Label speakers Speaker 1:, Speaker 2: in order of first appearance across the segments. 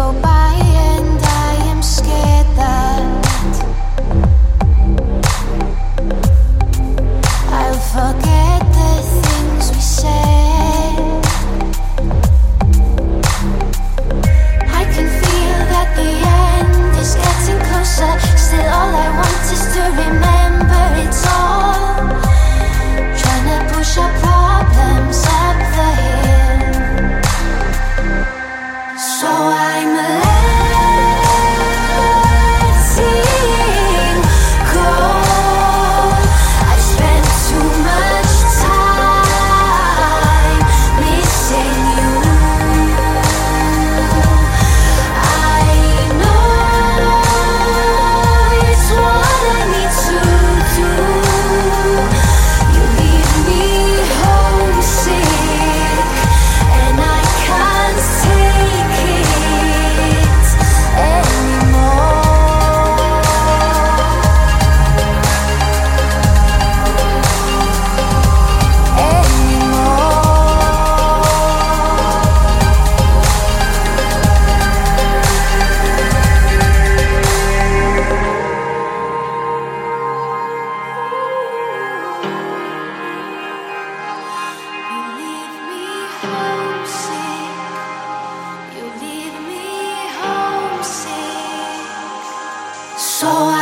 Speaker 1: go by.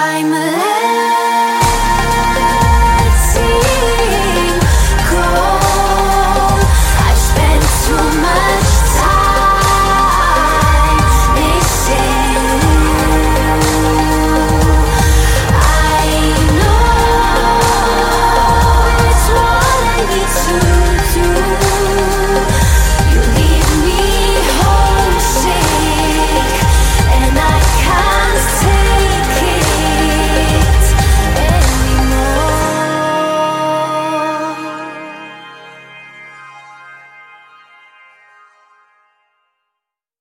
Speaker 1: I'm alive.